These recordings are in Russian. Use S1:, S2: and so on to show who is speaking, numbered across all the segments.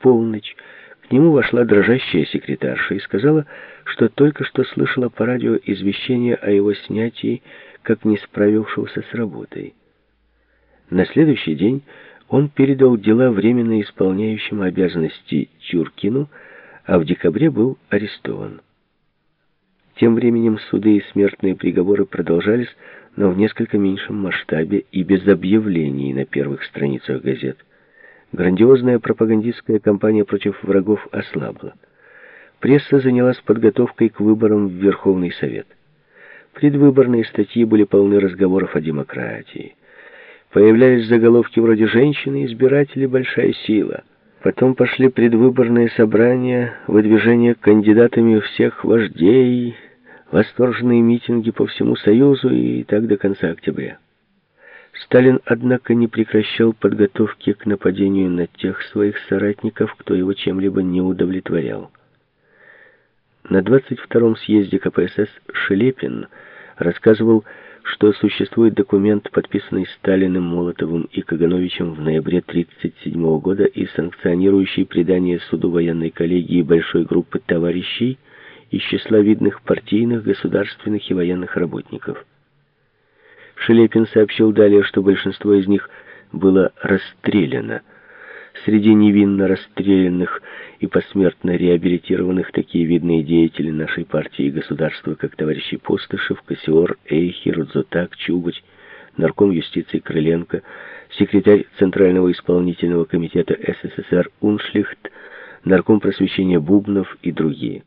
S1: полночь к нему вошла дрожащая секретарша и сказала, что только что слышала по радио извещение о его снятии, как не справившегося с работой. На следующий день он передал дела временно исполняющему обязанности Чуркину, а в декабре был арестован. Тем временем суды и смертные приговоры продолжались, но в несколько меньшем масштабе и без объявлений на первых страницах газет. Грандиозная пропагандистская кампания против врагов ослабла. Пресса занялась подготовкой к выборам в Верховный Совет. Предвыборные статьи были полны разговоров о демократии. Появлялись заголовки вроде «Женщины, избиратели, большая сила». Потом пошли предвыборные собрания, выдвижение кандидатами всех вождей, восторженные митинги по всему Союзу и так до конца октября. Сталин, однако, не прекращал подготовки к нападению на тех своих соратников, кто его чем-либо не удовлетворял. На 22-м съезде КПСС Шелепин рассказывал, что существует документ, подписанный Сталиным, Молотовым и Кагановичем в ноябре 1937 года и санкционирующий предание суду военной коллегии большой группы товарищей из числа видных партийных, государственных и военных работников. Шелепин сообщил далее, что большинство из них было расстреляно. Среди невинно расстрелянных и посмертно реабилитированных такие видные деятели нашей партии и государства, как товарищи Постышев, Кассиор, Эйхер, Дзотак, Чубыч, нарком юстиции Крыленко, секретарь Центрального исполнительного комитета СССР Уншлихт, нарком просвещения Бубнов и другие.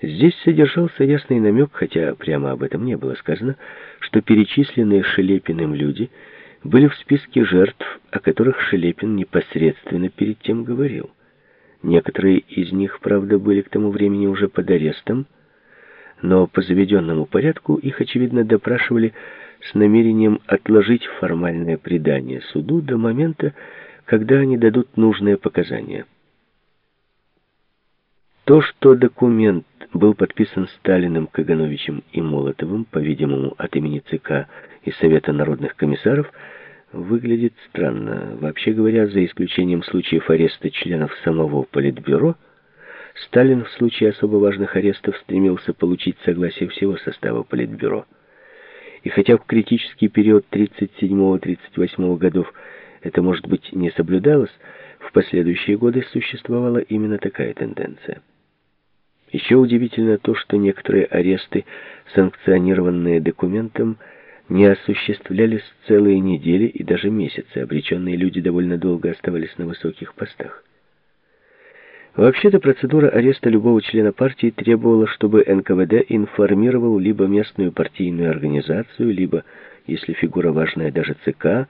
S1: Здесь содержался ясный намек, хотя прямо об этом не было сказано, что перечисленные Шелепиным люди были в списке жертв, о которых Шелепин непосредственно перед тем говорил. Некоторые из них, правда, были к тому времени уже под арестом, но по заведенному порядку их, очевидно, допрашивали с намерением отложить формальное предание суду до момента, когда они дадут нужные показания. То, что документ был подписан Сталиным, Кагановичем и Молотовым, по-видимому, от имени ЦК и Совета народных комиссаров, выглядит странно. Вообще говоря, за исключением случаев ареста членов самого Политбюро, Сталин в случае особо важных арестов стремился получить согласие всего состава Политбюро. И хотя в критический период 37-38 годов это, может быть, не соблюдалось, в последующие годы существовала именно такая тенденция. Еще удивительно то, что некоторые аресты, санкционированные документом, не осуществлялись целые недели и даже месяцы. Обреченные люди довольно долго оставались на высоких постах. Вообще-то процедура ареста любого члена партии требовала, чтобы НКВД информировал либо местную партийную организацию, либо, если фигура важная, даже ЦК,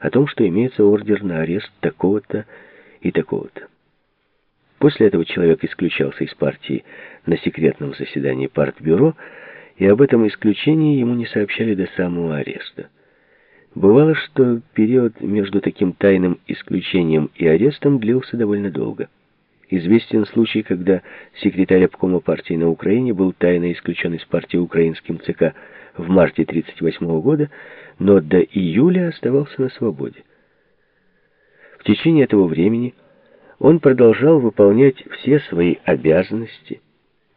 S1: о том, что имеется ордер на арест такого-то и такого-то. После этого человек исключался из партии на секретном заседании партбюро, и об этом исключении ему не сообщали до самого ареста. Бывало, что период между таким тайным исключением и арестом длился довольно долго. Известен случай, когда секретарь обкома партии на Украине был тайно исключен из партии украинским ЦК в марте 1938 года, но до июля оставался на свободе. В течение этого времени он продолжал выполнять все свои обязанности,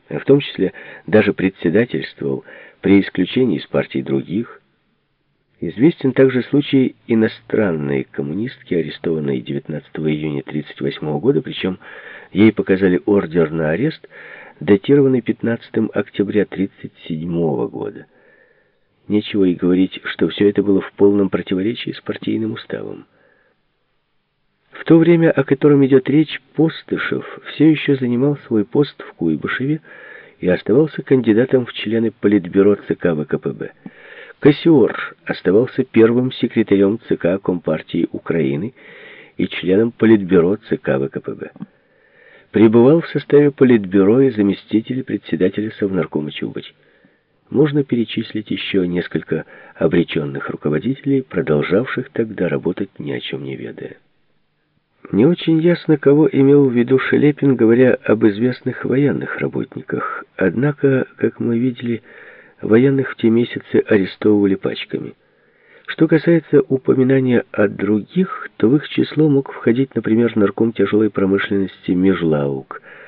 S1: в том числе даже председательствовал при исключении из партий других. Известен также случай иностранной коммунистки, арестованной 19 июня 1938 года, причем ей показали ордер на арест, датированный 15 октября 1937 года. Нечего и говорить, что все это было в полном противоречии с партийным уставом. В то время, о котором идет речь, Постышев все еще занимал свой пост в Куйбышеве и оставался кандидатом в члены Политбюро ЦК ВКПБ. Кассиор оставался первым секретарем ЦК Компартии Украины и членом Политбюро ЦК ВКПБ. Пребывал в составе Политбюро и заместителя председателя Совнаркома Чубач. Можно перечислить еще несколько обреченных руководителей, продолжавших тогда работать ни о чем не ведая. Не очень ясно, кого имел в виду Шелепин, говоря об известных военных работниках. Однако, как мы видели, военных в те месяцы арестовывали пачками. Что касается упоминания о других, то в их число мог входить, например, нарком тяжелой промышленности Межлаук,